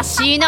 私の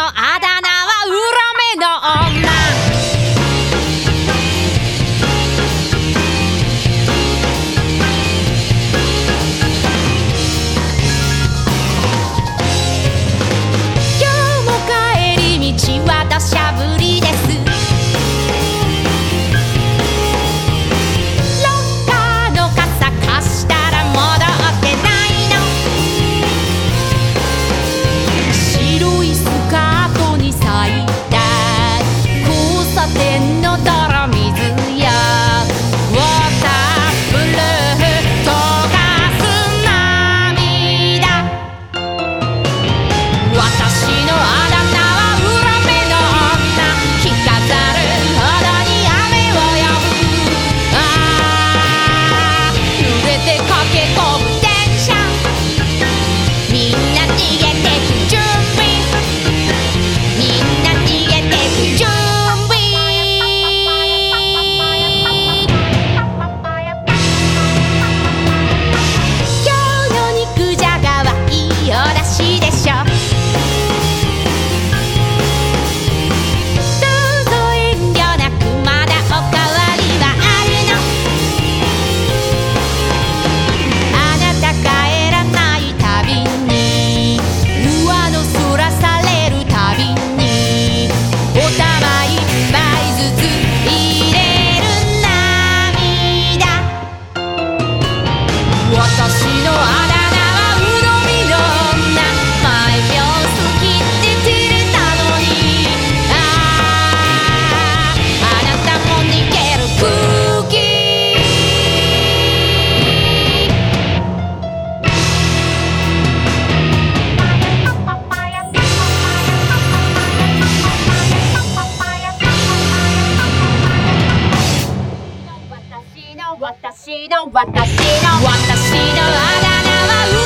私の私の私のあだ名は